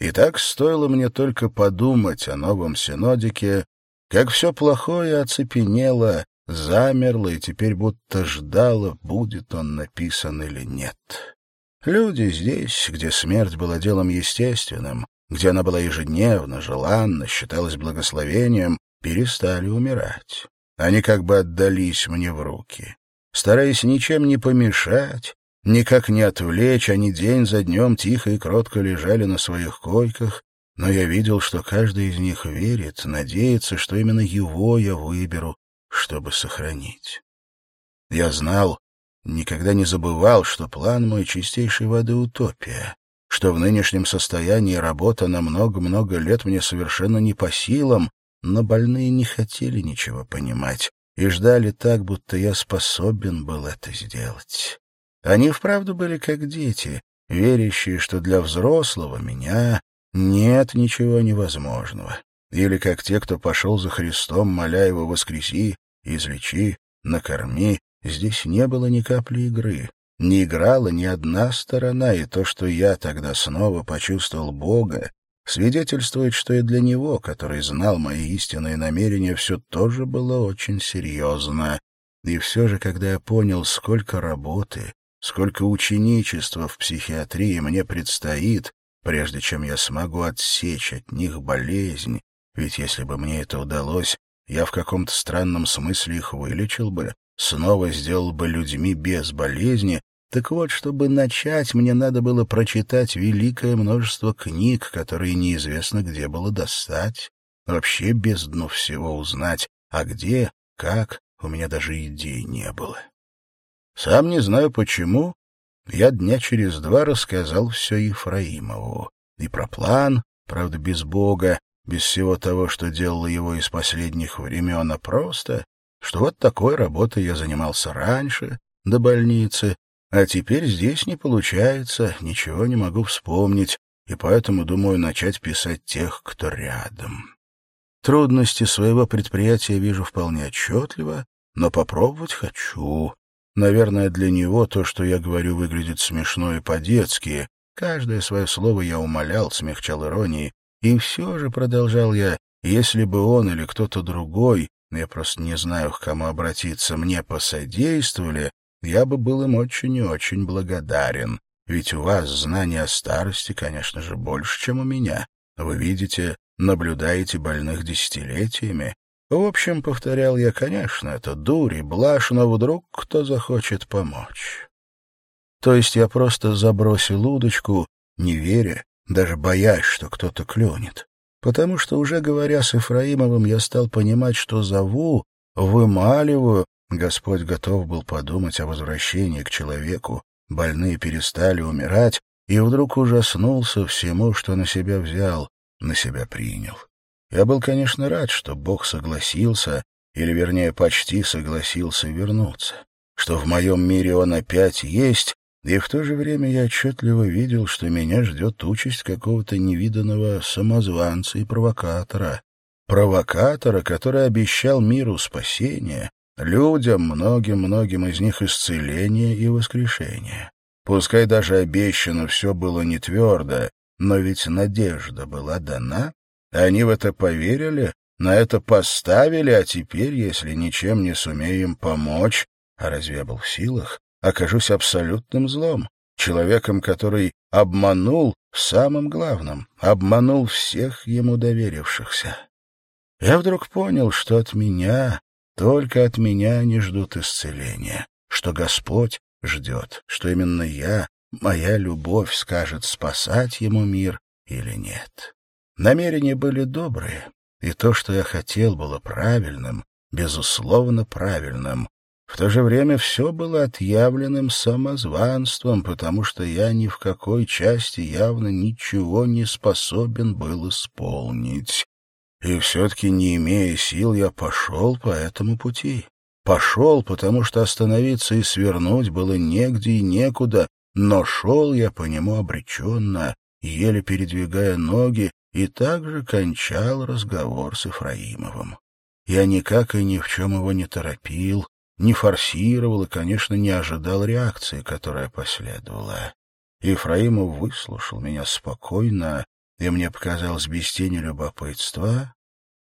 И так стоило мне только подумать о новом синодике, как все плохое оцепенело, замерло и теперь будто ждало, будет он написан или нет. Люди здесь, где смерть была делом естественным, где она была ежедневно, желанна, считалась благословением, перестали умирать. Они как бы отдались мне в руки. Стараясь ничем не помешать, никак не отвлечь, они день за днем тихо и кротко лежали на своих койках, но я видел, что каждый из них верит, надеется, что именно его я выберу, чтобы сохранить. Я знал, никогда не забывал, что план мой чистейшей воды утопия, что в нынешнем состоянии работа на много-много лет мне совершенно не по силам, но больные не хотели ничего понимать и ждали так, будто я способен был это сделать. Они вправду были как дети, верящие, что для взрослого меня нет ничего невозможного. Или как те, кто пошел за Христом, моля его воскреси, излечи, накорми. Здесь не было ни капли игры. Не играла ни одна сторона, и то, что я тогда снова почувствовал Бога, свидетельствует, что и для него, который знал мои истинные намерения, все тоже было очень серьезно. И все же, когда я понял, сколько работы, сколько ученичества в психиатрии мне предстоит, прежде чем я смогу отсечь от них болезнь, ведь если бы мне это удалось, я в каком-то странном смысле их вылечил бы, снова сделал бы людьми без болезни, так вот, чтобы начать, мне надо было прочитать великое множество книг, которые неизвестно где было достать, вообще бездну всего узнать, а где, как, у меня даже идей не было. Сам не знаю почему, я дня через два рассказал все Ефраимову. И про план, правда, без Бога, без всего того, что делало его из последних времен, а просто, что вот такой работой я занимался раньше, до больницы, а теперь здесь не получается, ничего не могу вспомнить, и поэтому думаю начать писать тех, кто рядом. Трудности своего предприятия вижу вполне отчетливо, но попробовать хочу. Наверное, для него то, что я говорю, выглядит смешно и по-детски. Каждое свое слово я умолял, смягчал иронией. И все же, продолжал я, если бы он или кто-то другой, я просто не знаю, к кому обратиться, мне посодействовали, я бы был им очень и очень благодарен. Ведь у вас знания о старости, конечно же, больше, чем у меня. Вы видите, наблюдаете больных десятилетиями, в общем, повторял я, конечно, это дурь и блажь, но вдруг кто захочет помочь. То есть я просто забросил удочку, не веря, даже боясь, что кто-то клюнет. Потому что, уже говоря с Ифраимовым, я стал понимать, что зову, вымаливаю, Господь готов был подумать о возвращении к человеку, больные перестали умирать, и вдруг ужаснулся всему, что на себя взял, на себя принял. Я был, конечно, рад, что Бог согласился, или, вернее, почти согласился вернуться, что в моем мире Он опять есть, и в то же время я отчетливо видел, что меня ждет участь какого-то невиданного самозванца и провокатора. Провокатора, который обещал миру спасение, людям, многим-многим из них исцеление и воскрешение. Пускай даже обещано все было не твердо, но ведь надежда была дана, они в это поверили, на это поставили, а теперь, если ничем не сумеем помочь, а разве я был в силах, окажусь абсолютным злом, человеком, который обманул в самом главном, обманул всех ему доверившихся. Я вдруг понял, что от меня, только от меня они ждут исцеления, что Господь ждет, что именно я, моя любовь скажет, спасать ему мир или нет. Намерения были добрые, и то, что я хотел, было правильным, безусловно правильным. В то же время все было отъявленным самозванством, потому что я ни в какой части явно ничего не способен был исполнить. И все-таки, не имея сил, я пошел по этому пути. Пошел, потому что остановиться и свернуть было негде и некуда, но шел я по нему обреченно, еле передвигая ноги, и также кончал разговор с Ифраимовым. Я никак и ни в чем его не торопил, не форсировал и, конечно, не ожидал реакции, которая последовала. Ифраимов выслушал меня спокойно и мне показалось без тени любопытства,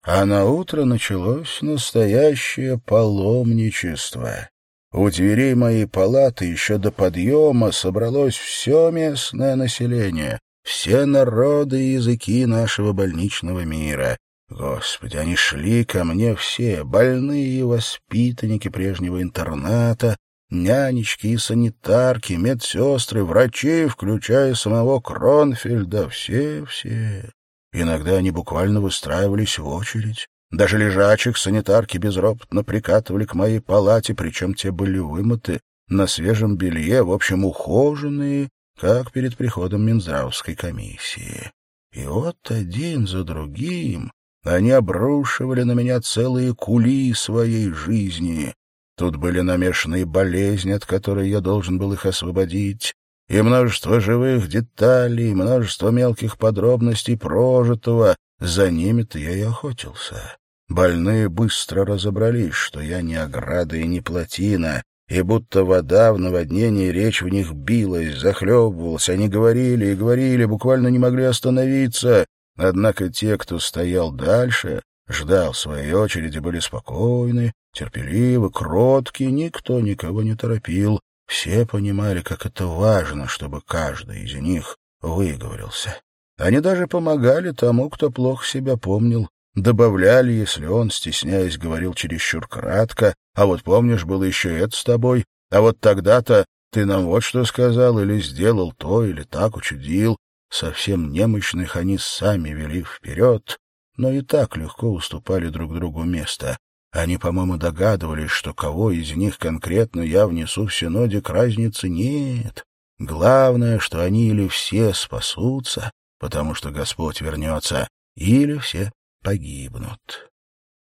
а на утро началось настоящее паломничество. У дверей моей палаты еще до подъема собралось все местное население, все народы и языки нашего больничного мира. Господи, они шли ко мне все, больные и воспитанники прежнего интерната, нянечки и санитарки, медсестры, врачи, включая самого Кронфельда, все-все. Иногда они буквально выстраивались в очередь. Даже лежачих санитарки безропотно прикатывали к моей палате, причем те были вымыты на свежем белье, в общем, ухоженные, как перед приходом Минздравской комиссии. И вот один за другим они обрушивали на меня целые кули своей жизни. Тут были намешаны болезни, от которой я должен был их освободить, и множество живых деталей, множество мелких подробностей прожитого. За ними-то я и охотился. Больные быстро разобрались, что я не ограда и не плотина, и будто вода в наводнении речь в них билась, захлебывалась. Они говорили и говорили, буквально не могли остановиться. Однако те, кто стоял дальше, ждал своей очереди, были спокойны, терпеливы, кротки, никто никого не торопил. Все понимали, как это важно, чтобы каждый из них выговорился. Они даже помогали тому, кто плохо себя помнил, добавляли, если он, стесняясь, говорил чересчур кратко, а вот помнишь, было еще это с тобой, а вот тогда-то ты нам вот что сказал или сделал то, или так учудил. Совсем немощных они сами вели вперед, но и так легко уступали друг другу место. Они, по-моему, догадывались, что кого из них конкретно я внесу в синодик, разницы нет. Главное, что они или все спасутся, потому что Господь вернется, или все погибнут.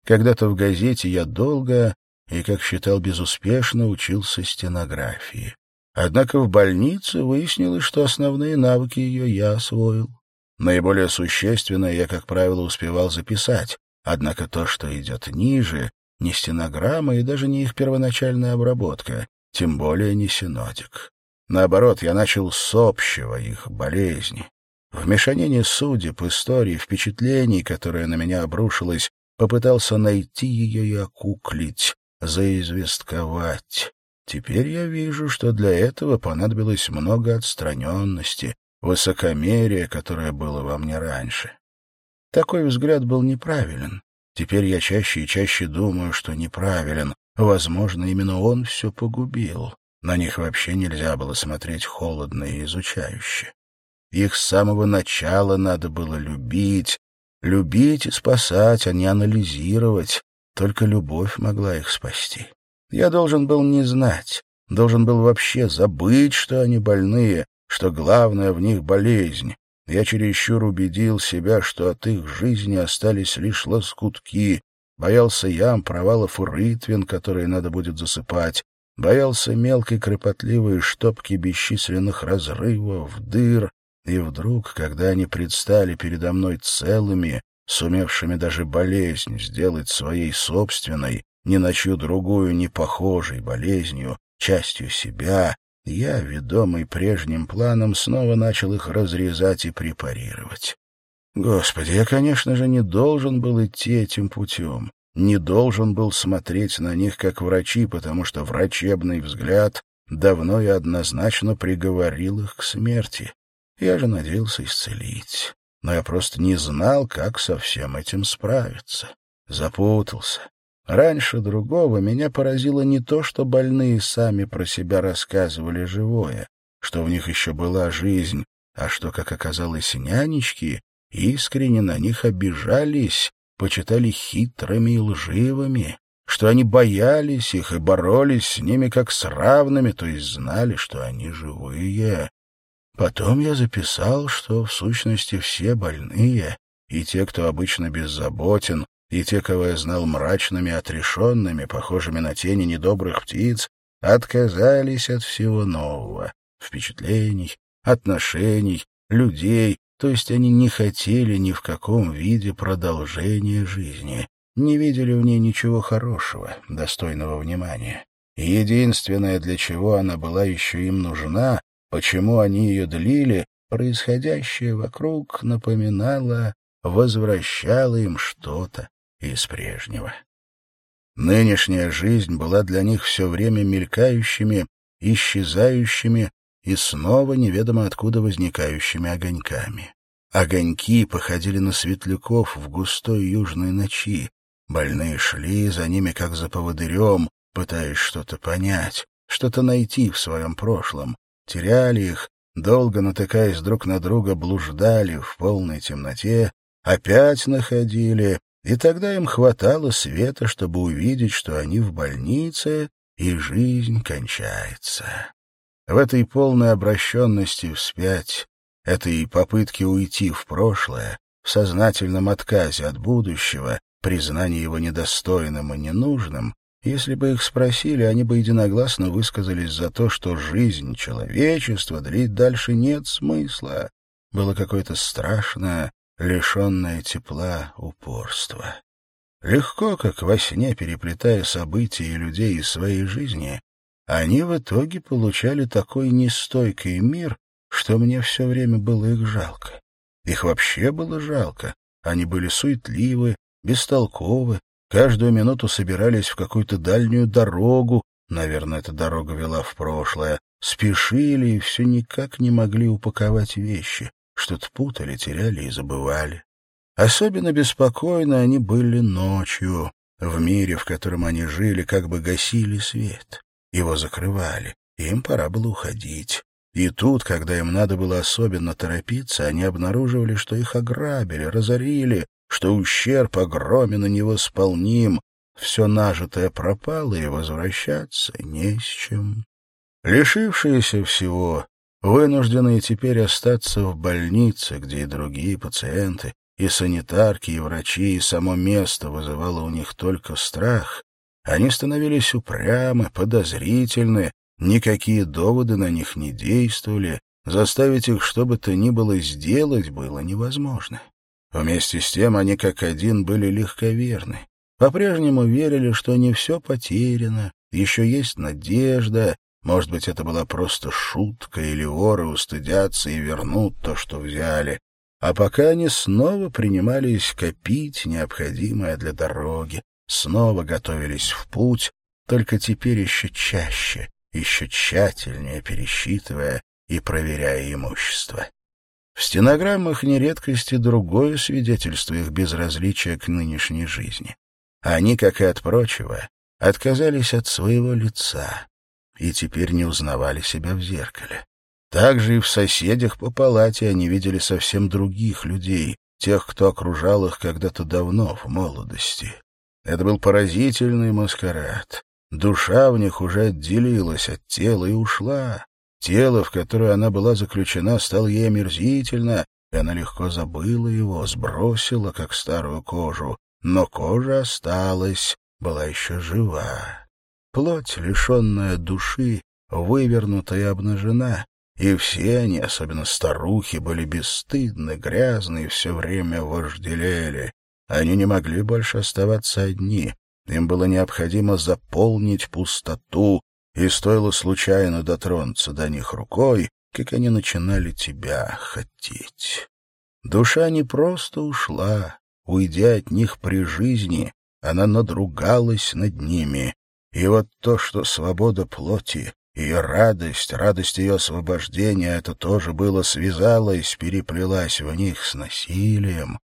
Когда-то в газете я долго и, как считал, безуспешно учился стенографии. Однако в больнице выяснилось, что основные навыки ее я освоил. Наиболее существенное я, как правило, успевал записать, однако то, что идет ниже, не стенограмма и даже не их первоначальная обработка, тем более не синодик. Наоборот, я начал с общего их болезни. В мешанине судеб, историй, впечатлений, которое на меня обрушилось, попытался найти ее и окуклить, заизвестковать. Теперь я вижу, что для этого понадобилось много отстраненности, высокомерия, которое было во мне раньше. Такой взгляд был неправилен. Теперь я чаще и чаще думаю, что неправилен. Возможно, именно он все погубил. На них вообще нельзя было смотреть холодно и изучающе. Их с самого начала надо было любить. Любить и спасать, а не анализировать. Только любовь могла их спасти. Я должен был не знать, должен был вообще забыть, что они больные, что главное в них болезнь. Я чересчур убедил себя, что от их жизни остались лишь лоскутки, боялся ям, провалов и рытвин, которые надо будет засыпать, боялся мелкой кропотливой штопки бесчисленных разрывов, дыр, и вдруг, когда они предстали передо мной целыми, сумевшими даже болезнь сделать своей собственной, ни на чью другую не похожей болезнью, частью себя, я, ведомый прежним планом, снова начал их разрезать и препарировать. Господи, я, конечно же, не должен был идти этим путем, не должен был смотреть на них как врачи, потому что врачебный взгляд давно и однозначно приговорил их к смерти. Я же надеялся исцелить, но я просто не знал, как со всем этим справиться. Запутался, Раньше другого меня поразило не то, что больные сами про себя рассказывали живое, что в них еще была жизнь, а что, как оказалось, нянечки искренне на них обижались, почитали хитрыми и лживыми, что они боялись их и боролись с ними как с равными, то есть знали, что они живые. Потом я записал, что в сущности все больные, и те, кто обычно беззаботен, и те, кого я знал мрачными, отрешенными, похожими на тени недобрых птиц, отказались от всего нового, впечатлений, отношений, людей, то есть они не хотели ни в каком виде продолжения жизни, не видели в ней ничего хорошего, достойного внимания. единственное, для чего она была еще им нужна, почему они ее длили, происходящее вокруг напоминало, возвращало им что-то из прежнего. Нынешняя жизнь была для них все время мелькающими, исчезающими и снова неведомо откуда возникающими огоньками. Огоньки походили на светляков в густой южной ночи. Больные шли за ними, как за поводырем, пытаясь что-то понять, что-то найти в своем прошлом. Теряли их, долго натыкаясь друг на друга, блуждали в полной темноте, опять находили, и тогда им хватало света, чтобы увидеть, что они в больнице, и жизнь кончается. В этой полной обращенности вспять, этой попытке уйти в прошлое, в сознательном отказе от будущего, признании его недостойным и ненужным, если бы их спросили, они бы единогласно высказались за то, что жизнь человечества длить дальше нет смысла. Было какое-то страшное, лишенное тепла упорство. Легко, как во сне, переплетая события и людей из своей жизни, они в итоге получали такой нестойкий мир, что мне все время было их жалко. Их вообще было жалко. Они были суетливы, бестолковы, каждую минуту собирались в какую-то дальнюю дорогу, наверное, эта дорога вела в прошлое, спешили и все никак не могли упаковать вещи, что-то путали, теряли и забывали. Особенно беспокойно они были ночью. В мире, в котором они жили, как бы гасили свет. Его закрывали. Им пора было уходить. И тут, когда им надо было особенно торопиться, они обнаруживали, что их ограбили, разорили, что ущерб огромен и невосполним, все нажитое пропало, и возвращаться не с чем. Лишившиеся всего, вынужденные теперь остаться в больнице, где и другие пациенты, и санитарки, и врачи, и само место вызывало у них только страх, они становились упрямы, подозрительны, никакие доводы на них не действовали, заставить их что бы то ни было сделать было невозможно. Вместе с тем они как один были легковерны. По-прежнему верили, что не все потеряно, еще есть надежда, может быть, это была просто шутка, или воры устыдятся и вернут то, что взяли. А пока они снова принимались копить необходимое для дороги, снова готовились в путь, только теперь еще чаще, еще тщательнее пересчитывая и проверяя имущество. В стенограммах нередкости другое свидетельство их безразличия к нынешней жизни. Они, как и от прочего, отказались от своего лица и теперь не узнавали себя в зеркале. Также и в соседях по палате они видели совсем других людей, тех, кто окружал их когда-то давно, в молодости. Это был поразительный маскарад. Душа в них уже отделилась от тела и ушла. Тело, в которое она была заключена, стало ей омерзительно, и она легко забыла его, сбросила, как старую кожу. Но кожа осталась, была еще жива. Плоть, лишенная души, вывернута и обнажена, и все они, особенно старухи, были бесстыдны, грязны и все время вожделели. Они не могли больше оставаться одни. Им было необходимо заполнить пустоту, и стоило случайно дотронуться до них рукой, как они начинали тебя хотеть. Душа не просто ушла, уйдя от них при жизни, она надругалась над ними. И вот то, что свобода плоти, ее радость, радость ее освобождения, это тоже было связалось, переплелась в них с насилием,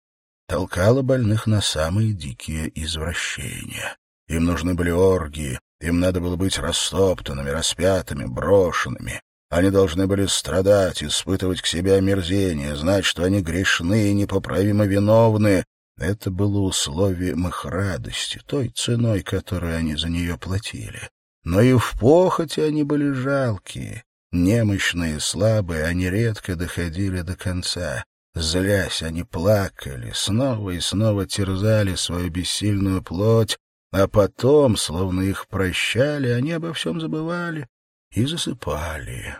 толкало больных на самые дикие извращения. Им нужны были оргии, им надо было быть растоптанными, распятыми, брошенными. Они должны были страдать, испытывать к себе омерзение, знать, что они грешны и непоправимо виновны. Это было условием их радости, той ценой, которую они за нее платили. Но и в похоти они были жалкие. Немощные, слабые, они редко доходили до конца. Злясь, они плакали, снова и снова терзали свою бессильную плоть, а потом, словно их прощали, они обо всем забывали и засыпали.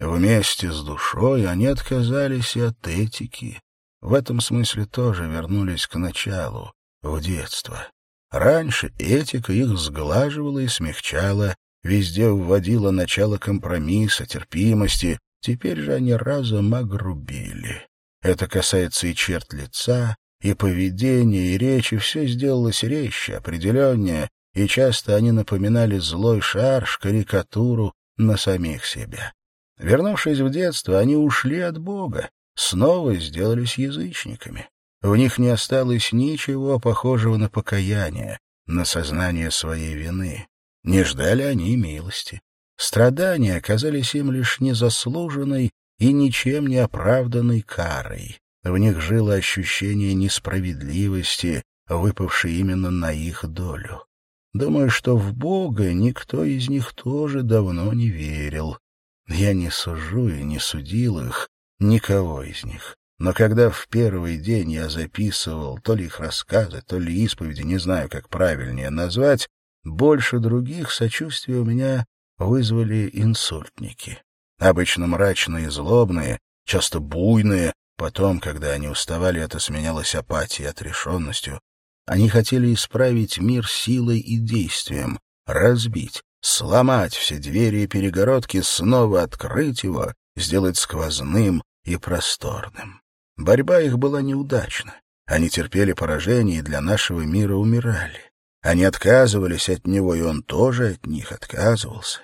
Вместе с душой они отказались и от этики. В этом смысле тоже вернулись к началу, в детство. Раньше этика их сглаживала и смягчала, везде вводила начало компромисса, терпимости, Теперь же они разом огрубили. Это касается и черт лица, и поведения, и речи. Все сделалось резче, определеннее, и часто они напоминали злой шарш, карикатуру на самих себя. Вернувшись в детство, они ушли от Бога, снова сделались язычниками. В них не осталось ничего похожего на покаяние, на сознание своей вины. Не ждали они милости. Страдания оказались им лишь незаслуженной и ничем не оправданной карой. В них жило ощущение несправедливости, выпавшей именно на их долю. Думаю, что в Бога никто из них тоже давно не верил. Я не сужу и не судил их, никого из них. Но когда в первый день я записывал то ли их рассказы, то ли исповеди, не знаю, как правильнее назвать, больше других сочувствия у меня вызвали инсультники. Обычно мрачные и злобные, часто буйные, потом, когда они уставали, это сменялось апатией отрешенностью. Они хотели исправить мир силой и действием, разбить, сломать все двери и перегородки, снова открыть его, сделать сквозным и просторным. Борьба их была неудачна. Они терпели поражение и для нашего мира умирали. Они отказывались от него, и он тоже от них отказывался.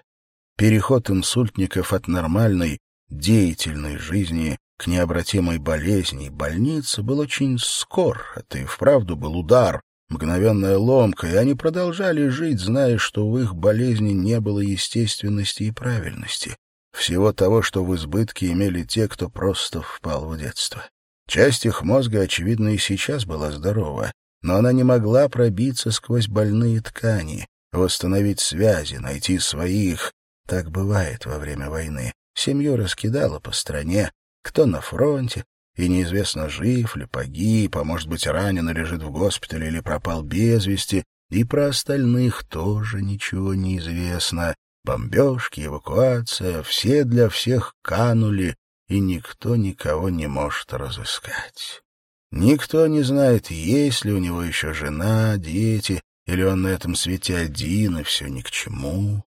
Переход инсультников от нормальной, деятельной жизни к необратимой болезни и больнице был очень скор. Это и вправду был удар, мгновенная ломка, и они продолжали жить, зная, что в их болезни не было естественности и правильности. Всего того, что в избытке имели те, кто просто впал в детство. Часть их мозга, очевидно, и сейчас была здорова, но она не могла пробиться сквозь больные ткани, восстановить связи, найти своих. Так бывает во время войны. Семью раскидала по стране, кто на фронте, и неизвестно, жив ли, погиб, а может быть, ранен, лежит в госпитале или пропал без вести, и про остальных тоже ничего не известно. Бомбежки, эвакуация, все для всех канули, и никто никого не может разыскать. Никто не знает, есть ли у него еще жена, дети, или он на этом свете один, и все ни к чему.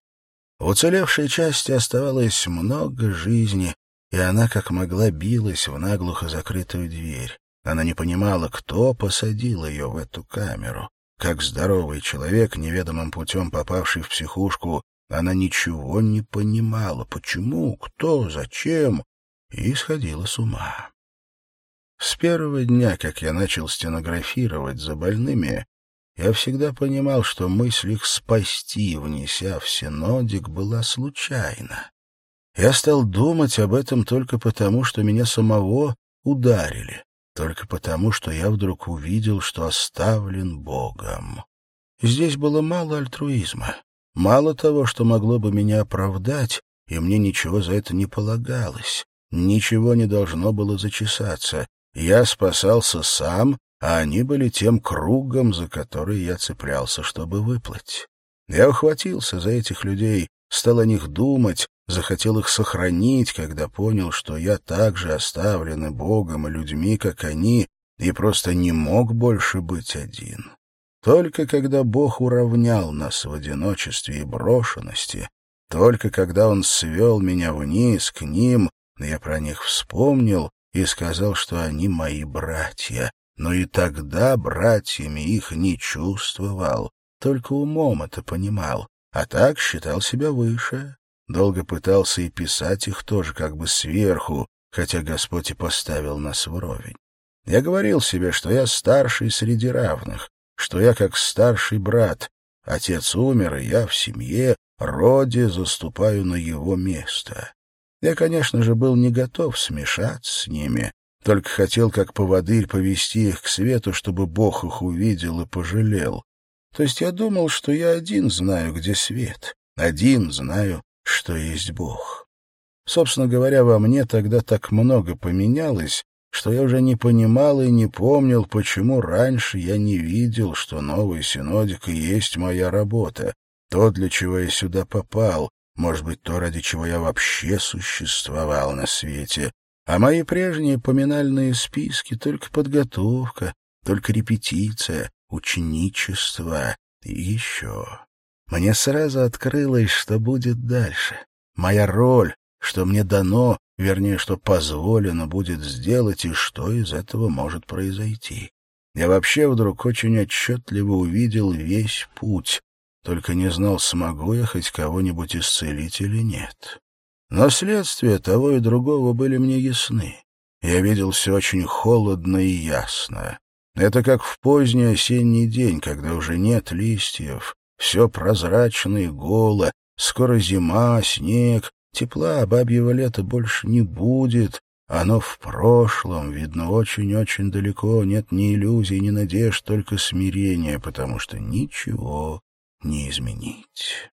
В уцелевшей части оставалось много жизни, и она как могла билась в наглухо закрытую дверь. Она не понимала, кто посадил ее в эту камеру. Как здоровый человек, неведомым путем попавший в психушку, она ничего не понимала. Почему, кто, зачем? и сходила с ума. С первого дня, как я начал стенографировать за больными, я всегда понимал, что мысль их спасти, внеся в синодик, была случайна. Я стал думать об этом только потому, что меня самого ударили, только потому, что я вдруг увидел, что оставлен Богом. Здесь было мало альтруизма, мало того, что могло бы меня оправдать, и мне ничего за это не полагалось. Ничего не должно было зачесаться. Я спасался сам, а они были тем кругом, за который я цеплялся, чтобы выплыть. Я ухватился за этих людей, стал о них думать, захотел их сохранить, когда понял, что я также оставлен и Богом, и людьми, как они, и просто не мог больше быть один. Только когда Бог уравнял нас в одиночестве и брошенности, только когда Он свел меня вниз к ним, я про них вспомнил и сказал, что они мои братья. Но и тогда братьями их не чувствовал, только умом это понимал, а так считал себя выше. Долго пытался и писать их тоже как бы сверху, хотя Господь и поставил нас вровень. Я говорил себе, что я старший среди равных, что я как старший брат. Отец умер, и я в семье, роде заступаю на его место. Я, конечно же, был не готов смешаться с ними, только хотел как поводырь повести их к свету, чтобы Бог их увидел и пожалел. То есть я думал, что я один знаю, где свет, один знаю, что есть Бог. Собственно говоря, во мне тогда так много поменялось, что я уже не понимал и не помнил, почему раньше я не видел, что новый синодик и есть моя работа, то, для чего я сюда попал, может быть, то, ради чего я вообще существовал на свете. А мои прежние поминальные списки — только подготовка, только репетиция, ученичество и еще. Мне сразу открылось, что будет дальше. Моя роль, что мне дано вернее, что позволено будет сделать и что из этого может произойти. Я вообще вдруг очень отчетливо увидел весь путь, только не знал, смогу я хоть кого-нибудь исцелить или нет. Но следствия того и другого были мне ясны. Я видел все очень холодно и ясно. Это как в поздний осенний день, когда уже нет листьев, все прозрачно и голо, скоро зима, снег, тепла бабьего лета больше не будет, оно в прошлом, видно, очень-очень далеко, нет ни иллюзий, ни надежд, только смирение, потому что ничего не изменить.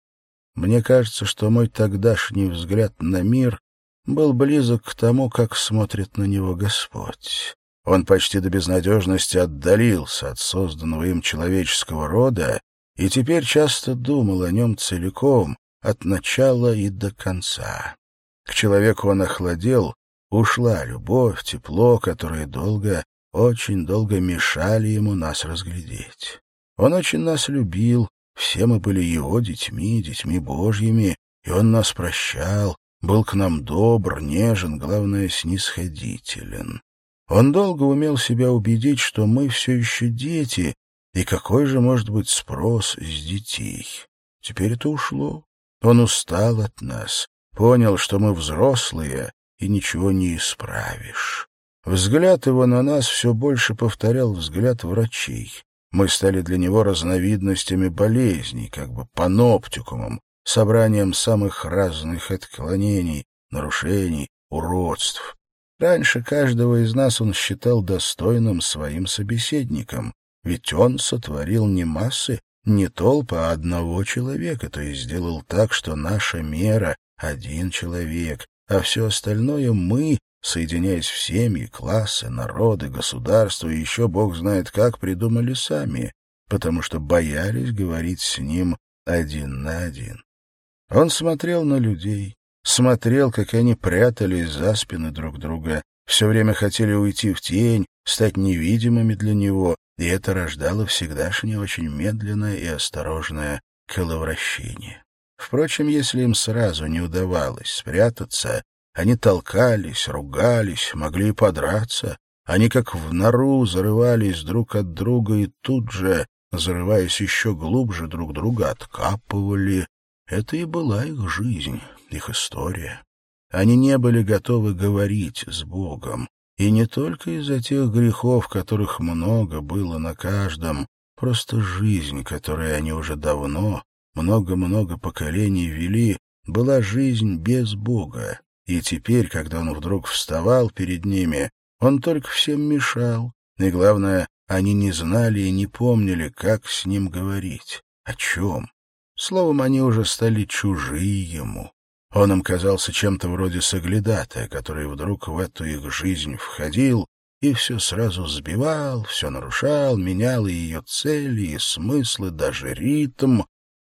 Мне кажется, что мой тогдашний взгляд на мир был близок к тому, как смотрит на него Господь. Он почти до безнадежности отдалился от созданного им человеческого рода и теперь часто думал о нем целиком, от начала и до конца. К человеку он охладел, ушла любовь, тепло, которые долго, очень долго мешали ему нас разглядеть. Он очень нас любил, все мы были его детьми, детьми Божьими, и он нас прощал, был к нам добр, нежен, главное, снисходителен. Он долго умел себя убедить, что мы все еще дети, и какой же может быть спрос с детей. Теперь это ушло. Он устал от нас, понял, что мы взрослые, и ничего не исправишь. Взгляд его на нас все больше повторял взгляд врачей. Мы стали для него разновидностями болезней, как бы паноптикумом, собранием самых разных отклонений, нарушений, уродств. Раньше каждого из нас он считал достойным своим собеседником, ведь он сотворил не массы, не толпы, а одного человека, то есть сделал так, что наша мера — один человек, а все остальное мы, соединяясь в семьи, классы, народы, государства и еще бог знает как, придумали сами, потому что боялись говорить с ним один на один. Он смотрел на людей, смотрел, как они прятались за спины друг друга, все время хотели уйти в тень, стать невидимыми для него, и это рождало всегдашнее очень медленное и осторожное коловращение. Впрочем, если им сразу не удавалось спрятаться, они толкались, ругались, могли и подраться. Они как в нору зарывались друг от друга и тут же, зарываясь еще глубже друг друга, откапывали. Это и была их жизнь, их история. Они не были готовы говорить с Богом. И не только из-за тех грехов, которых много было на каждом, просто жизнь, которой они уже давно, много-много поколений вели, была жизнь без Бога. И теперь, когда он вдруг вставал перед ними, он только всем мешал. И главное, они не знали и не помнили, как с ним говорить, о чем. Словом, они уже стали чужие ему. Он им казался чем-то вроде соглядатая, который вдруг в эту их жизнь входил и все сразу сбивал, все нарушал, менял и ее цели, и смыслы, даже ритм.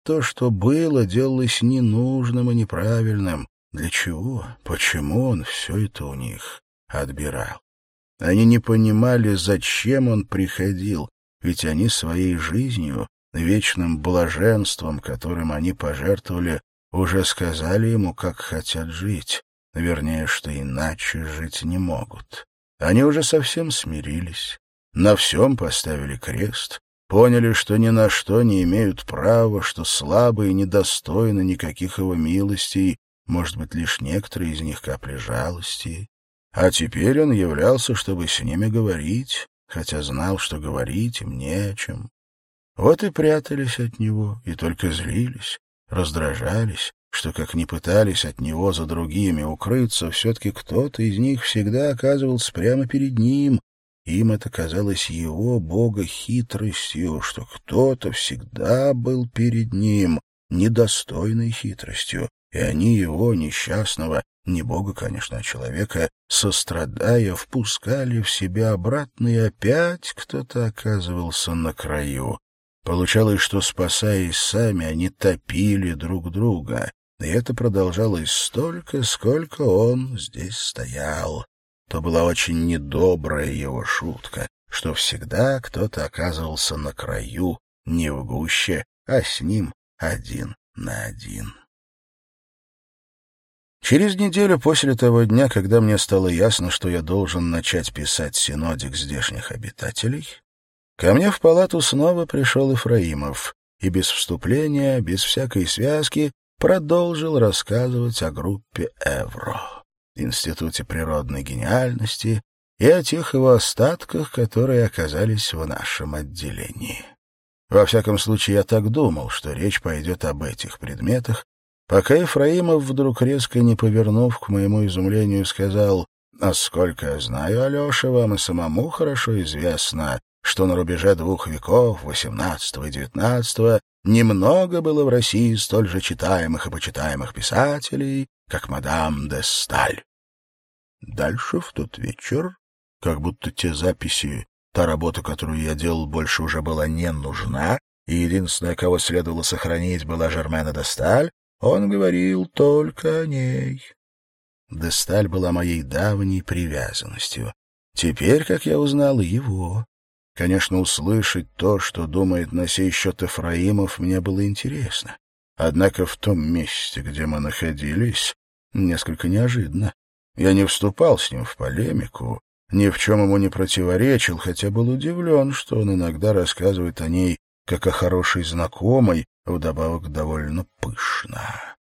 То, что было, делалось ненужным и неправильным. Для чего? Почему он все это у них отбирал? Они не понимали, зачем он приходил, ведь они своей жизнью, вечным блаженством, которым они пожертвовали, уже сказали ему, как хотят жить, вернее, что иначе жить не могут. Они уже совсем смирились, на всем поставили крест, поняли, что ни на что не имеют права, что слабые недостойны никаких его милостей, может быть, лишь некоторые из них капли жалости. А теперь он являлся, чтобы с ними говорить, хотя знал, что говорить им не о чем. Вот и прятались от него, и только злились, раздражались, что, как ни пытались от него за другими укрыться, все-таки кто-то из них всегда оказывался прямо перед ним. Им это казалось его бога хитростью, что кто-то всегда был перед ним, недостойной хитростью, и они его, несчастного, не Бога, конечно, а человека, сострадая, впускали в себя обратно, и опять кто-то оказывался на краю. Получалось, что, спасаясь сами, они топили друг друга, и это продолжалось столько, сколько он здесь стоял. То была очень недобрая его шутка, что всегда кто-то оказывался на краю, не в гуще, а с ним один на один. Через неделю после того дня, когда мне стало ясно, что я должен начать писать синодик здешних обитателей, ко мне в палату снова пришел Ифраимов и без вступления, без всякой связки продолжил рассказывать о группе «Эвро», Институте природной гениальности и о тех его остатках, которые оказались в нашем отделении. Во всяком случае, я так думал, что речь пойдет об этих предметах, пока Ефраимов, вдруг резко не повернув к моему изумлению, сказал, «А сколько я знаю, Алеша, вам и самому хорошо известно, что на рубеже двух веков, XVIII и XIX, немного было в России столь же читаемых и почитаемых писателей, как мадам де Сталь». Дальше, в тот вечер, как будто те записи, та работа, которую я делал, больше уже была не нужна, и единственное, кого следовало сохранить, была Жермена де Сталь, он говорил только о ней. Десталь была моей давней привязанностью. Теперь, как я узнал, его. Конечно, услышать то, что думает на сей счет Эфраимов, мне было интересно. Однако в том месте, где мы находились, несколько неожиданно. Я не вступал с ним в полемику, ни в чем ему не противоречил, хотя был удивлен, что он иногда рассказывает о ней как о хорошей знакомой, вдобавок довольно пышно.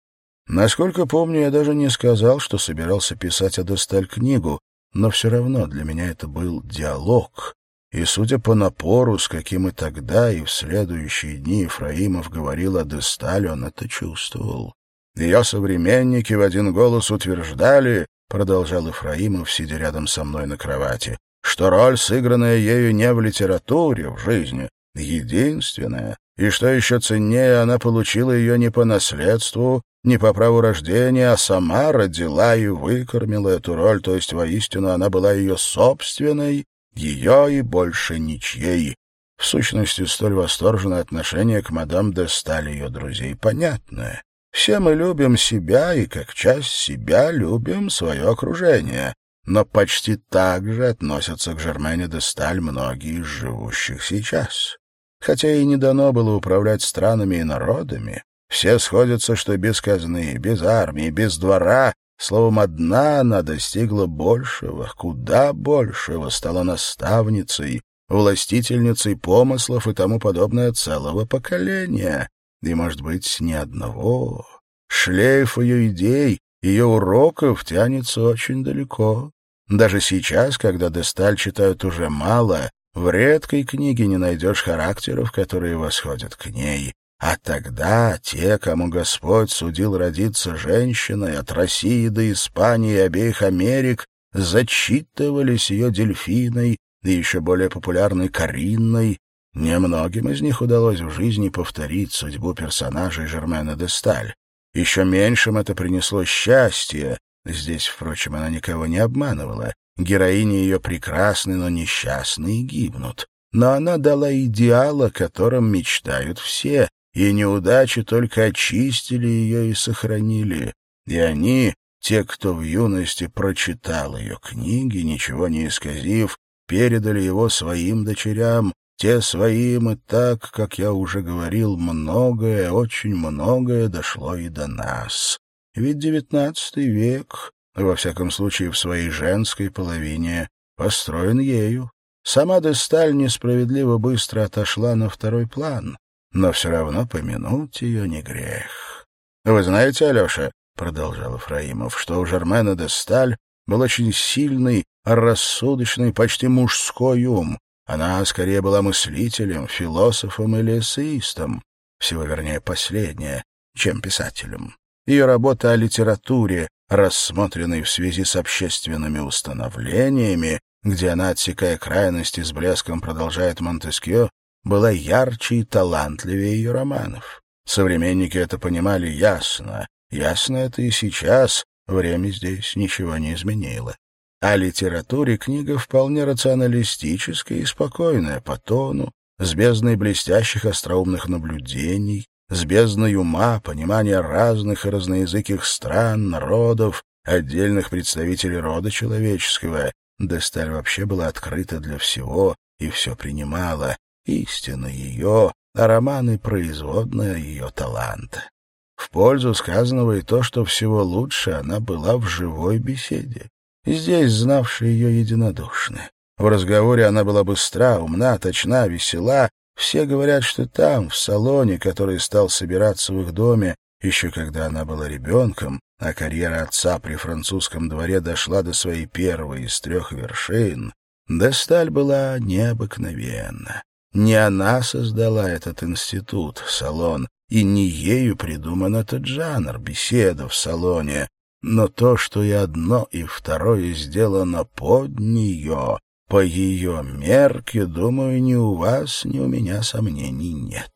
Насколько помню, я даже не сказал, что собирался писать о Досталь книгу, но все равно для меня это был диалог, и, судя по напору, с каким и тогда, и в следующие дни Ефраимов говорил о Дестале, он это чувствовал. Ее современники в один голос утверждали, продолжал Ефраимов, сидя рядом со мной на кровати, что роль, сыгранная ею не в литературе, в жизни, единственная, и, что еще ценнее, она получила ее не по наследству, не по праву рождения, а сама родила и выкормила эту роль, то есть воистину она была ее собственной, ее и больше ничьей. В сущности, столь восторженное отношение к мадам де Сталь ее друзей понятное. Все мы любим себя и, как часть себя, любим свое окружение. Но почти так же относятся к Жермене де Сталь многие из живущих сейчас. Хотя и не дано было управлять странами и народами, все сходятся, что без казны, без армии, без двора, словом, одна она достигла большего, куда большего, стала наставницей, властительницей помыслов и тому подобное целого поколения, и, может быть, ни одного. Шлейф ее идей, ее уроков тянется очень далеко. Даже сейчас, когда Десталь читают уже мало, в редкой книге не найдешь характеров, которые восходят к ней. А тогда те, кому Господь судил родиться женщиной от России до Испании и обеих Америк, зачитывались ее дельфиной и еще более популярной Каринной. Немногим из них удалось в жизни повторить судьбу персонажей Жермена де Сталь. Еще меньшим это принесло счастье. Здесь, впрочем, она никого не обманывала. Героини ее прекрасны, но несчастны и гибнут. Но она дала идеал, о котором мечтают все, и неудачи только очистили ее и сохранили. И они, те, кто в юности прочитал ее книги, ничего не исказив, передали его своим дочерям, те своим, и так, как я уже говорил, многое, очень многое дошло и до нас. Ведь девятнадцатый век во всяком случае в своей женской половине, построен ею. Сама Десталь несправедливо быстро отошла на второй план, но все равно помянуть ее не грех. — Вы знаете, Алеша, — продолжал Ефраимов, — что у Жермена Десталь был очень сильный, рассудочный, почти мужской ум. Она скорее была мыслителем, философом или эссеистом, всего вернее последнее, чем писателем. Ее работа о литературе, рассмотренной в связи с общественными установлениями, где она, отсекая крайности, с блеском продолжает Монтескьё, была ярче и талантливее ее романов. Современники это понимали ясно. Ясно это и сейчас, время здесь ничего не изменило. О литературе книга вполне рационалистическая и спокойная по тону, с бездной блестящих остроумных наблюдений, с бездной ума, понимания разных и разноязыких стран, народов, отдельных представителей рода человеческого. Десталь вообще была открыта для всего и все принимала. Истина ее, а романы — производная ее таланта. В пользу сказанного и то, что всего лучше, она была в живой беседе. Здесь знавшие ее единодушны. В разговоре она была быстра, умна, точна, весела. Все говорят, что там, в салоне, который стал собираться в их доме, еще когда она была ребенком, а карьера отца при французском дворе дошла до своей первой из трех вершин, Десталь была необыкновенна. Не она создала этот институт, салон, и не ею придуман этот жанр, беседа в салоне, но то, что и одно, и второе сделано под нее, по ее мерке, думаю, ни у вас, ни у меня сомнений нет.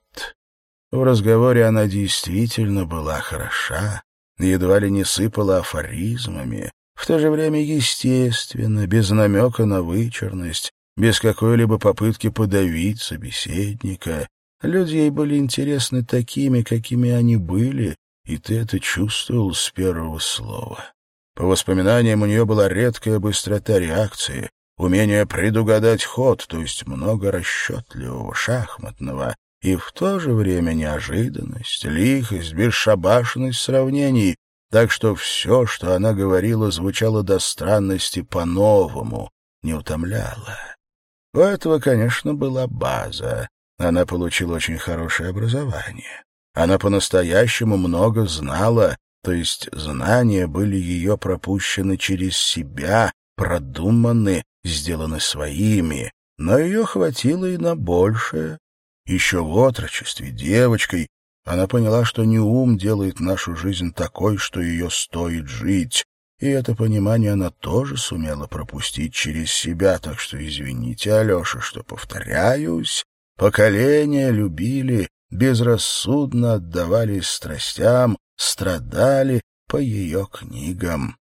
В разговоре она действительно была хороша, едва ли не сыпала афоризмами, в то же время естественно, без намека на вычурность, без какой-либо попытки подавить собеседника. Люди ей были интересны такими, какими они были, и ты это чувствовал с первого слова. По воспоминаниям, у нее была редкая быстрота реакции, умение предугадать ход, то есть много расчетливого, шахматного, и в то же время неожиданность, лихость, бесшабашность сравнений, так что все, что она говорила, звучало до странности по-новому, не утомляло. У этого, конечно, была база. Она получила очень хорошее образование. Она по-настоящему много знала, то есть знания были ее пропущены через себя, продуманы, сделаны своими, но ее хватило и на большее. Еще в отрочестве, девочкой, она поняла, что не ум делает нашу жизнь такой, что ее стоит жить, и это понимание она тоже сумела пропустить через себя, так что извините, Алеша, что повторяюсь, поколения любили, безрассудно отдавались страстям, страдали по ее книгам.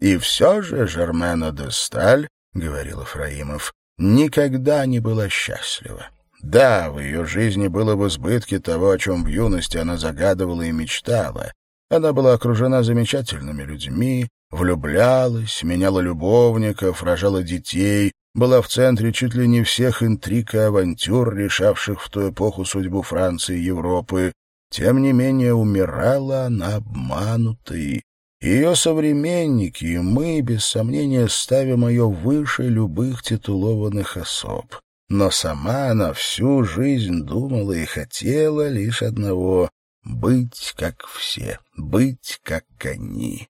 И все же Жермена де Сталь, — говорил Ефраимов, — никогда не была счастлива. Да, в ее жизни было в избытке того, о чем в юности она загадывала и мечтала. Она была окружена замечательными людьми, влюблялась, меняла любовников, рожала детей, была в центре чуть ли не всех интриг и авантюр, решавших в ту эпоху судьбу Франции и Европы. Тем не менее, умирала она обманутой. Ее современники и мы, без сомнения, ставим ее выше любых титулованных особ. Но сама она всю жизнь думала и хотела лишь одного — быть как все, быть как они.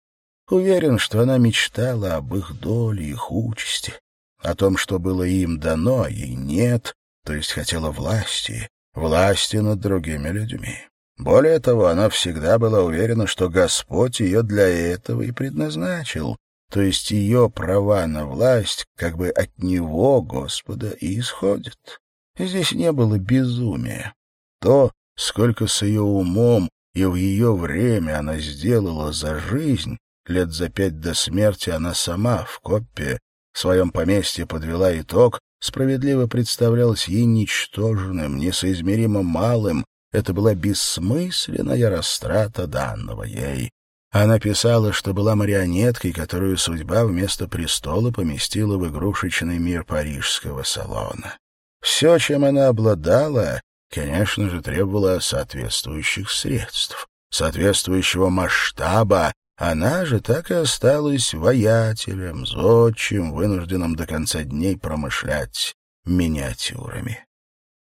Уверен, что она мечтала об их доле, их участи, о том, что было им дано, а ей нет, то есть хотела власти, власти над другими людьми. Более того, она всегда была уверена, что Господь ее для этого и предназначил, то есть ее права на власть как бы от него, Господа, и исходят. Здесь не было безумия. То, сколько с ее умом и в ее время она сделала за жизнь, лет за пять до смерти она сама в Коппе в своем поместье подвела итог, справедливо представлялось ей ничтожным, несоизмеримо малым, это была бессмысленная растрата данного ей она писала, что была марионеткой, которую судьба вместо престола поместила в игрушечный мир парижского салона. Все, чем она обладала, конечно же, требовало соответствующих средств, соответствующего масштаба, она же так и осталась воятелем, зодчим, вынужденным до конца дней промышлять миниатюрами.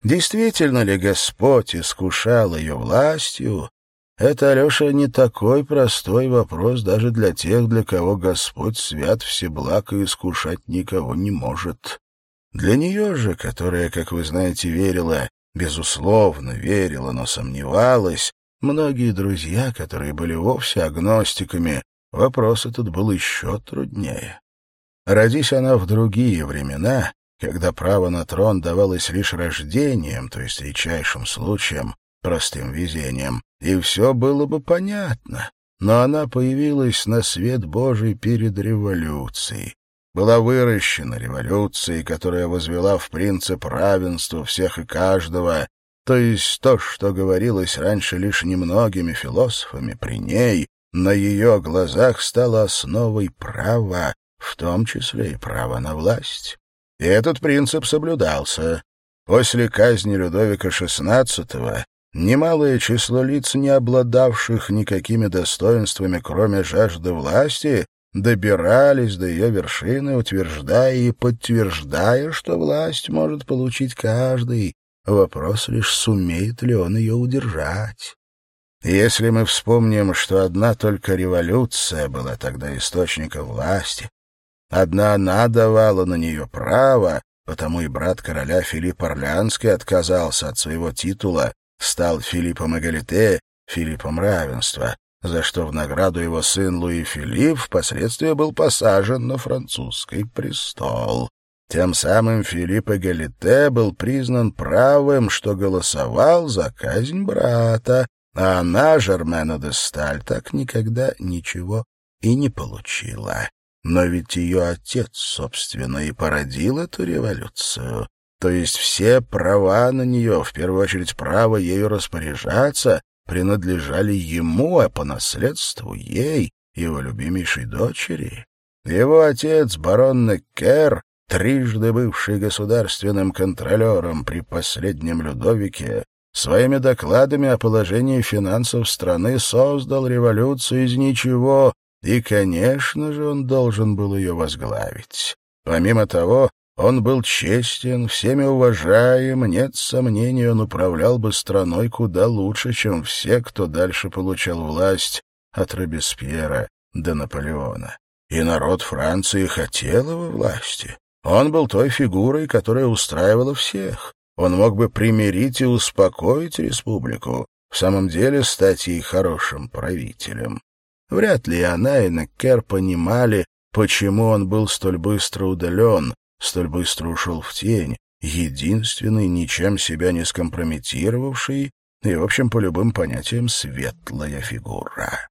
Действительно ли Господь искушал ее властью, это, Алеша, не такой простой вопрос даже для тех, для кого Господь свят всеблаг и искушать никого не может. Для нее же, которая, как вы знаете, верила, безусловно верила, но сомневалась, многие друзья, которые были вовсе агностиками, вопрос этот был еще труднее. Родись она в другие времена, когда право на трон давалось лишь рождением, то есть редчайшим случаем, простым везением, и все было бы понятно. Но она появилась на свет Божий перед революцией. Была выращена революцией, которая возвела в принцип равенства всех и каждого, то есть то, что говорилось раньше лишь немногими философами, при ней, на ее глазах стало основой права, в том числе и права на власть. И этот принцип соблюдался. После казни Людовика XVI немалое число лиц, не обладавших никакими достоинствами, кроме жажды власти, добирались до ее вершины, утверждая и подтверждая, что власть может получить каждый. Вопрос лишь, сумеет ли он ее удержать. Если мы вспомним, что одна только революция была тогда источником власти, одна она давала на нее право, потому и брат короля Филипп Орлеанский отказался от своего титула, стал Филиппом Эгалите, Филиппом равенства, за что в награду его сын Луи Филипп впоследствии был посажен на французский престол. Тем самым Филипп Эгалите был признан правым, что голосовал за казнь брата, а она, Жермена де Сталь, так никогда ничего и не получила. Но ведь ее отец, собственно, и породил эту революцию. То есть все права на нее, в первую очередь право ею распоряжаться, принадлежали ему, а по наследству ей, его любимейшей дочери. Его отец, барон Неккер, трижды бывший государственным контролером при последнем Людовике, своими докладами о положении финансов страны создал революцию из ничего, и, конечно же, он должен был ее возглавить. Помимо того, он был честен, всеми уважаем, нет сомнений, он управлял бы страной куда лучше, чем все, кто дальше получал власть от Робеспьера до Наполеона. И народ Франции хотел его власти. Он был той фигурой, которая устраивала всех. Он мог бы примирить и успокоить республику, в самом деле стать ей хорошим правителем. Вряд ли она и Неккер понимали, почему он был столь быстро удален, столь быстро ушел в тень, единственный, ничем себя не скомпрометировавший и, в общем, по любым понятиям, светлая фигура.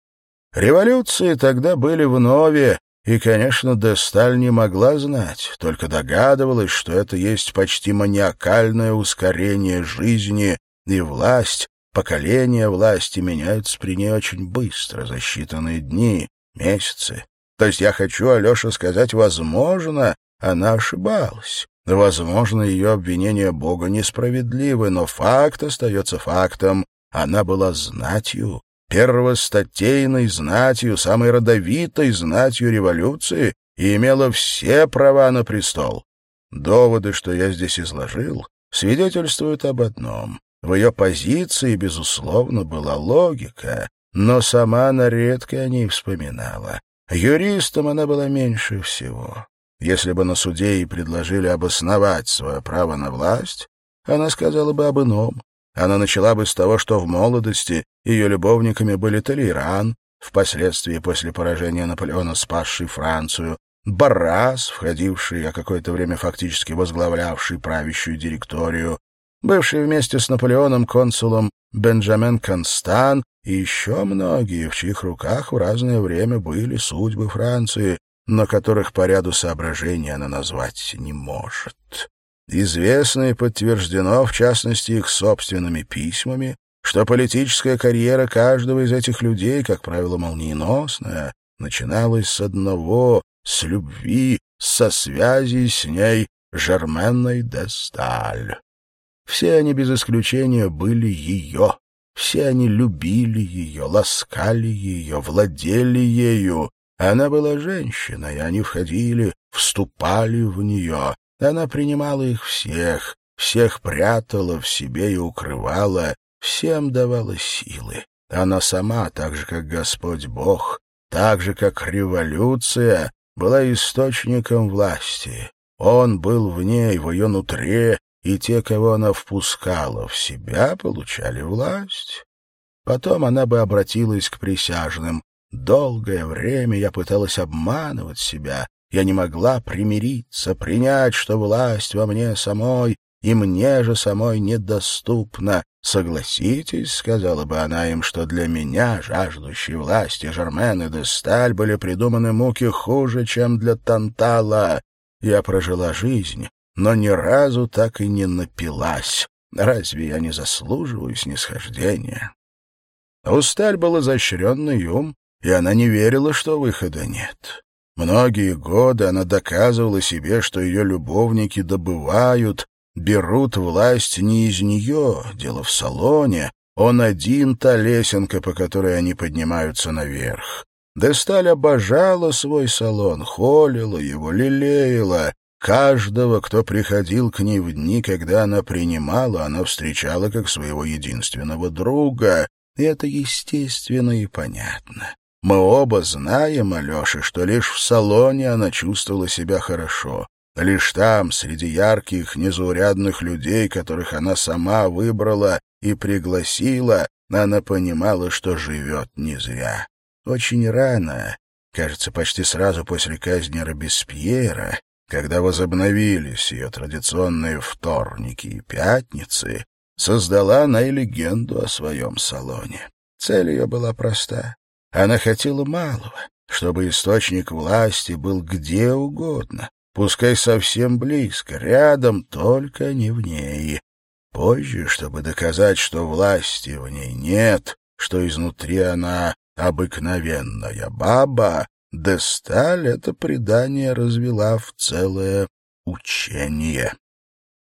Революции тогда были в нове, и, конечно, Десталь не могла знать, только догадывалась, что это есть почти маниакальное ускорение жизни, и власть, поколения власти меняются при ней очень быстро, за считанные дни, месяцы. То есть я хочу, Алеша, сказать, возможно, она ошибалась. Возможно, ее обвинения Бога несправедливы, но факт остается фактом. Она была знатью, первостатейной знатью, самой родовитой знатью революции и имела все права на престол. Доводы, что я здесь изложил, свидетельствуют об одном. В ее позиции, безусловно, была логика, но сама она редко о ней вспоминала. Юристом она была меньше всего. Если бы на суде ей предложили обосновать свое право на власть, она сказала бы об ином. Она начала бы с того, что в молодости ее любовниками были Толейран, впоследствии после поражения Наполеона спасший Францию, Баррас, входивший, а какое-то время фактически возглавлявший правящую директорию, бывший вместе с Наполеоном консулом Бенджамен Констан и еще многие, в чьих руках в разное время были судьбы Франции, но которых по ряду соображений она назвать не может. Известно и подтверждено, в частности, их собственными письмами, что политическая карьера каждого из этих людей, как правило, молниеносная, начиналась с одного, с любви, со связи с ней Жерменной де Сталь. Все они без исключения были ее, все они любили ее, ласкали ее, владели ею. Она была женщиной, они входили, вступали в нее, она принимала их всех, всех прятала в себе и укрывала, всем давала силы. Она сама, так же, как Господь Бог, так же, как революция, была источником власти. Он был в ней, в ее нутре, и те, кого она впускала в себя, получали власть. Потом она бы обратилась к присяжным. Долгое время я пыталась обманывать себя, я не могла примириться, принять, что власть во мне самой и мне же самой недоступна. Согласитесь, — сказала бы она им, — что для меня, жаждущей власти, Жермен и де Сталь были придуманы муки хуже, чем для Тантала. Я прожила жизнь, но ни разу так и не напилась. Разве я не заслуживаю снисхождения? У Сталь был изощренный ум, и она не верила, что выхода нет. Многие годы она доказывала себе, что ее любовники добывают, берут власть не из нее, дело в салоне, Он один та лесенка, по которой они поднимаются наверх. Десталь обожала свой салон, холила его, лелеяла. Каждого, кто приходил к ней в дни, когда она принимала, она встречала как своего единственного друга. И это естественно и понятно. Мы оба знаем, Алеша, что лишь в салоне она чувствовала себя хорошо. Лишь там, среди ярких, незаурядных людей, которых она сама выбрала и пригласила, она понимала, что живет не зря. Очень рано, кажется, почти сразу после казни Робеспьера, когда возобновились ее традиционные вторники и пятницы, создала она и легенду о своем салоне. Цель ее была проста. Она хотела малого, чтобы источник власти был где угодно, пускай совсем близко, рядом, только не в ней. Позже, чтобы доказать, что власти в ней нет, что изнутри она обыкновенная баба, Десталь это предание развела в целое учение.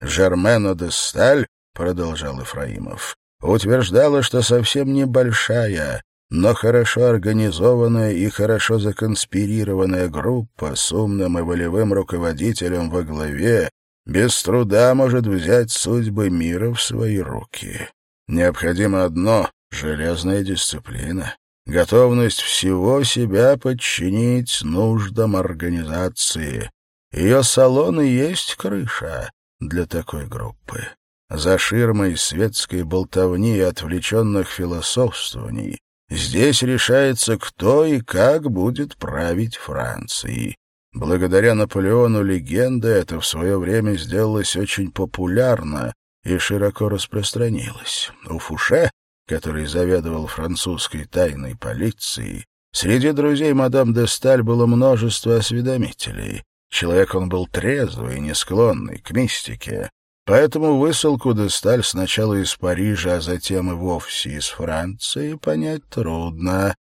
Жермена Десталь, продолжал Ефраимов, утверждала, что совсем небольшая, но хорошо организованная и хорошо законспирированная группа с умным и волевым руководителем во главе без труда может взять судьбы мира в свои руки. Необходимо одно — железная дисциплина, готовность всего себя подчинить нуждам организации. Ее салон и есть крыша для такой группы. За ширмой светской болтовни и отвлеченных философствований Здесь решается, кто и как будет править Францией. Благодаря Наполеону легенда эта в свое время сделалась очень популярна и широко распространилась. У Фуше, который заведовал французской тайной полицией, среди друзей мадам де Сталь было множество осведомителей. Человек он был трезвый и не склонный к мистике, Поэтому высылку Десталь сначала из Парижа, а затем и вовсе из Франции понять трудно.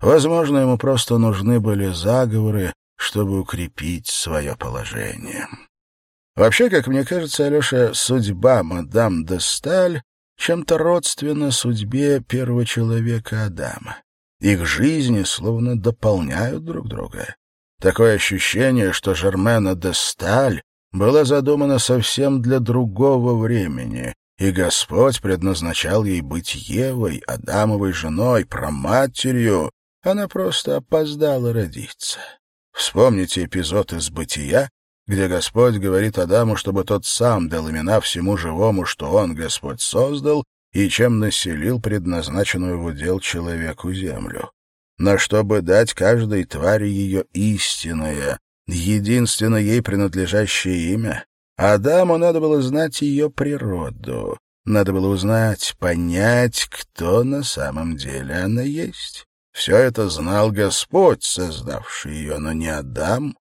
Возможно, ему просто нужны были заговоры, чтобы укрепить свое положение. Вообще, как мне кажется, Алеша, судьба мадам де Сталь чем-то родственна судьбе первого человека Адама. Их жизни словно дополняют друг друга. Такое ощущение, что Жермена де Сталь была задумана совсем для другого времени, и Господь предназначал ей быть Евой, Адамовой женой, проматерью. Она просто опоздала родиться. Вспомните эпизод из «Бытия», где Господь говорит Адаму, чтобы тот сам дал имена всему живому, что он, Господь, создал, и чем населил предназначенную в удел человеку землю. Но чтобы дать каждой твари ее истинное, единственное ей принадлежащее имя. Адаму надо было знать ее природу. Надо было узнать, понять, кто на самом деле она есть. Все это знал Господь, создавший ее, но не Адам.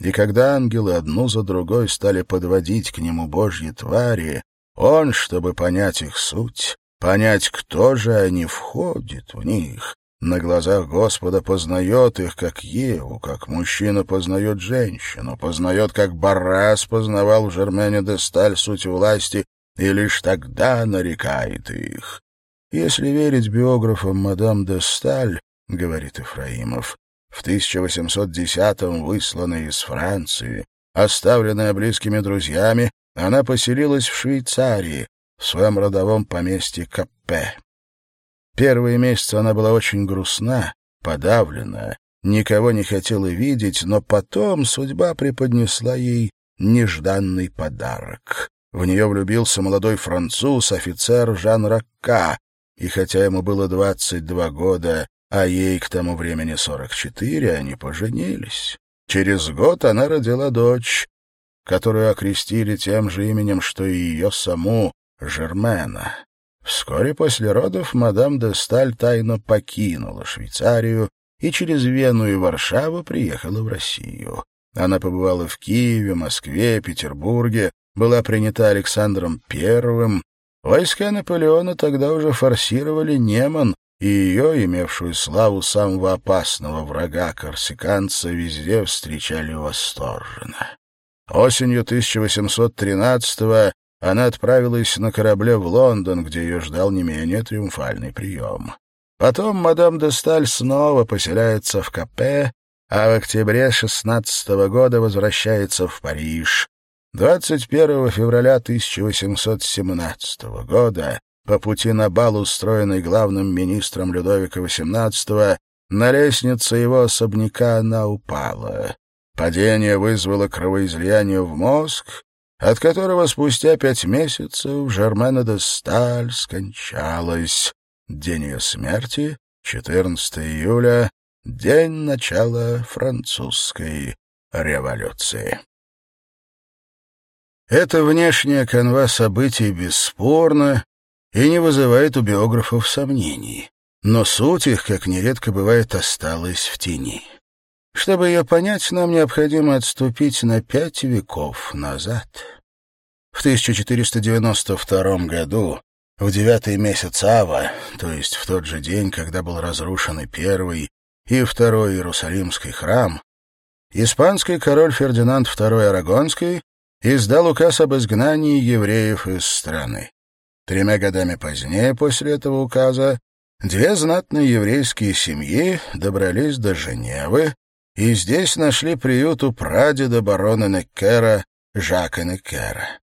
И когда ангелы одну за другой стали подводить к нему божьи твари, он, чтобы понять их суть, понять, кто же они, входит в них, на глазах Господа познает их, как Еву, как мужчина познает женщину, познает, как Барас познавал в Жермене де Сталь суть власти, и лишь тогда нарекает их. Если верить биографам мадам де Сталь, говорит Ефраимов, в 1810-м высланная из Франции, оставленная близкими друзьями, она поселилась в Швейцарии, в своем родовом поместье Каппе. Первые месяцы она была очень грустна, подавлена, никого не хотела видеть, но потом судьба преподнесла ей нежданный подарок. В нее влюбился молодой француз, офицер Жан Ракка, и хотя ему было 22 года, а ей к тому времени 44, они поженились. Через год она родила дочь, которую окрестили тем же именем, что и ее саму, Жермена. Вскоре после родов мадам де Сталь тайно покинула Швейцарию и через Вену и Варшаву приехала в Россию. Она побывала в Киеве, Москве, Петербурге, была принята Александром I. Войска Наполеона тогда уже форсировали Неман, и ее, имевшую славу самого опасного врага корсиканца, везде встречали восторженно. Осенью 1813-го она отправилась на корабле в Лондон, где ее ждал не менее триумфальный прием. Потом мадам де Сталь снова поселяется в Капе, а в октябре 16 года возвращается в Париж. 21 февраля 1817 года по пути на бал, устроенный главным министром Людовика XVIII, на лестнице его особняка она упала. Падение вызвало кровоизлияние в мозг, от которого спустя пять месяцев Жермена де Сталь скончалась. День ее смерти — 14 июля, день начала французской революции. Эта внешняя канва событий бесспорна и не вызывает у биографов сомнений, но суть их, как нередко бывает, осталась в тени. Чтобы ее понять, нам необходимо отступить на пять веков назад. В 1492 году, в девятый месяц Ава, то есть в тот же день, когда был разрушен и первый, и второй Иерусалимский храм, испанский король Фердинанд II Арагонский издал указ об изгнании евреев из страны. Тремя годами позднее, после этого указа, две знатные еврейские семьи добрались до Женевы и здесь нашли приют у прадеда барона Неккера Жака Неккера.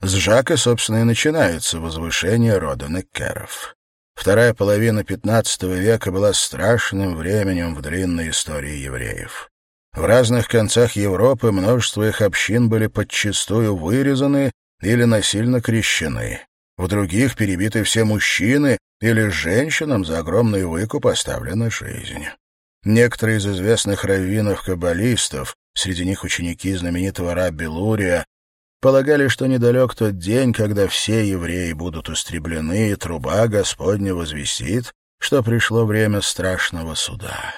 С Жака, собственно, и начинается возвышение рода Неккеров. Вторая половина XV века была страшным временем в длинной истории евреев. В разных концах Европы множество их общин были подчистую вырезаны или насильно крещены. В других перебиты все мужчины или женщинам за огромный выкуп оставлена жизнь. Некоторые из известных раввинов-каббалистов, среди них ученики знаменитого рабби Лурия, полагали, что недалек тот день, когда все евреи будут истреблены, и труба Господня возвестит, что пришло время страшного суда.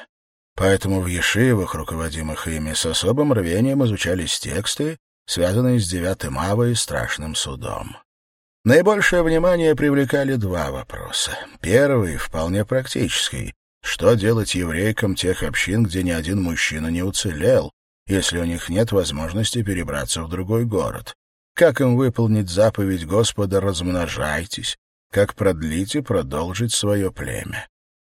Поэтому в ешивах, руководимых ими, с особым рвением изучались тексты, связанные с девятым Ава и страшным судом. Наибольшее внимание привлекали два вопроса. Первый, вполне практический. Что делать еврейкам тех общин, где ни один мужчина не уцелел, если у них нет возможности перебраться в другой город? Как им выполнить заповедь Господа «размножайтесь», как продлить и продолжить свое племя?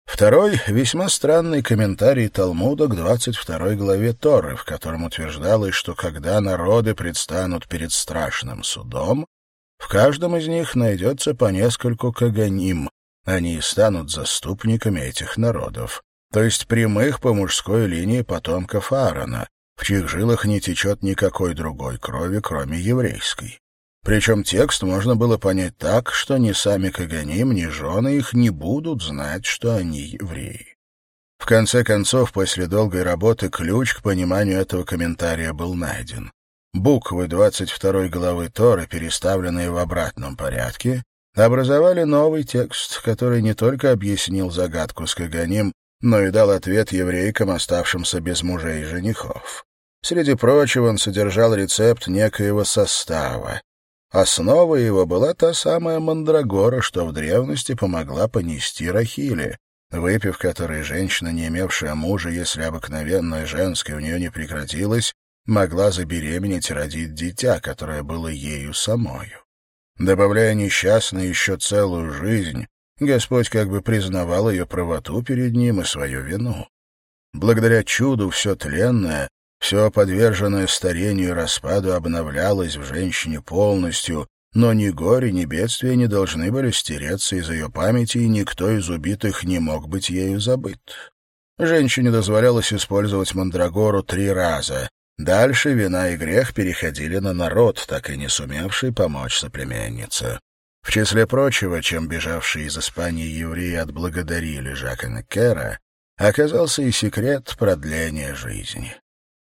Второй — весьма странный комментарий Талмуда к 22 главе Торы, в котором утверждалось, что когда народы предстанут перед страшным судом, в каждом из них найдется по нескольку каганим. Они станут заступниками этих народов, то есть прямых по мужской линии потомков Аарона, в чьих жилах не течет никакой другой крови, кроме еврейской. Причем текст можно было понять так, что ни сами Каганим, ни жены их не будут знать, что они евреи. В конце концов, после долгой работы, ключ к пониманию этого комментария был найден. Буквы 22 главы Торы, переставленные в обратном порядке, образовали новый текст, который не только объяснил загадку с Каганим, но и дал ответ еврейкам, оставшимся без мужей и женихов. Среди прочего он содержал рецепт некоего состава. Основой его была та самая мандрагора, что в древности помогла понести Рахиле, выпив которой женщина, не имевшая мужа, если обыкновенное женское у нее не прекратилось, могла забеременеть и родить дитя, которое было ею самою. Добавляя несчастной еще целую жизнь, Господь как бы признавал ее правоту перед ним и свою вину. Благодаря чуду все тленное, все подверженное старению и распаду обновлялось в женщине полностью, но ни горе, ни бедствия не должны были стереться из ее памяти, и никто из убитых не мог быть ею забыт. Женщине дозволялось использовать мандрагору три раза, Дальше вина и грех переходили на народ, так и не сумевший помочь соплеменнице. В числе прочего, чем бежавшие из Испании евреи отблагодарили Жака Некера, оказался и секрет продления жизни.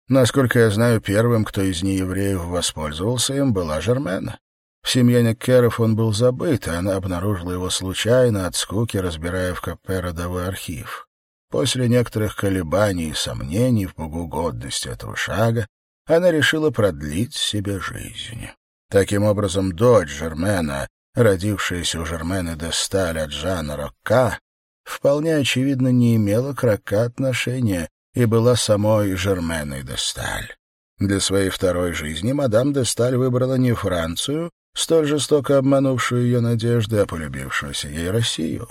Насколько я знаю, первым, кто из неевреев воспользовался им, была Жермена. В семье Некеров он был забыт, и она обнаружила его случайно от скуки, разбирая в КП родовой архив. После некоторых колебаний и сомнений в богоугодности этого шага она решила продлить себе жизнь. Таким образом, дочь Жермена, родившаяся у Жермена де Сталь от Жана Рокка, вполне очевидно не имела к Рокка отношения и была самой Жерменой де Сталь. Для своей второй жизни мадам де Сталь выбрала не Францию, столь жестоко обманувшую ее надежды, а полюбившуюся ей Россию.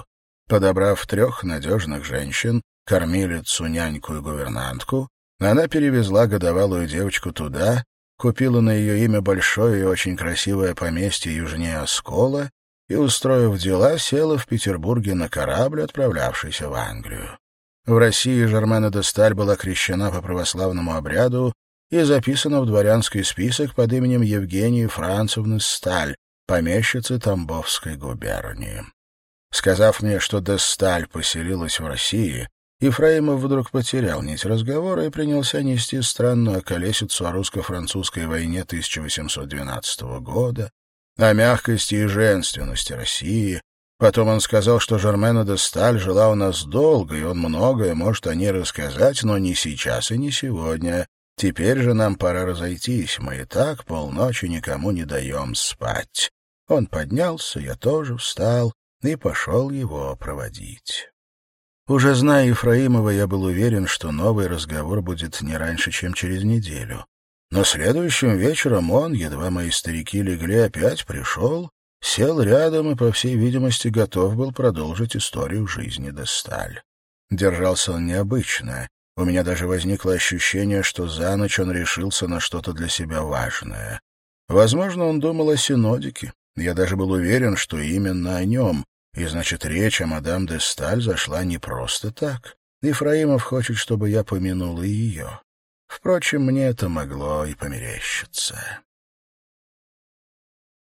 Подобрав трех надежных женщин, кормилицу, няньку и гувернантку, она перевезла годовалую девочку туда, купила на ее имя большое и очень красивое поместье южнее Оскола и, устроив дела, села в Петербурге на корабль, отправлявшийся в Англию. В России Жермена де Сталь была крещена по православному обряду и записана в дворянский список под именем Евгении Францевны Сталь, помещицы Тамбовской губернии. Сказав мне, что де Сталь поселилась в России, Ефраимов вдруг потерял нить разговора и принялся нести странную колесицу о русско-французской войне 1812 года, о мягкости и женственности России. Потом он сказал, что Жермена де Сталь жила у нас долго, и он многое может о ней рассказать, но не сейчас и не сегодня. Теперь же нам пора разойтись, мы и так полночи никому не даем спать. Он поднялся, я тоже встал и пошел его проводить. Уже зная Ефраимова, я был уверен, что новый разговор будет не раньше, чем через неделю. Но следующим вечером он, едва мои старики легли, опять пришел, сел рядом и, по всей видимости, готов был продолжить историю жизни Десталь. Держался он необычно. У меня даже возникло ощущение, что за ночь он решился на что-то для себя важное. Возможно, он думал о синодике. Я даже был уверен, что именно о нем. И, значит, речь о мадам де Сталь зашла не просто так. Ефраимов хочет, чтобы я помянул и ее. Впрочем, мне это могло и померещиться.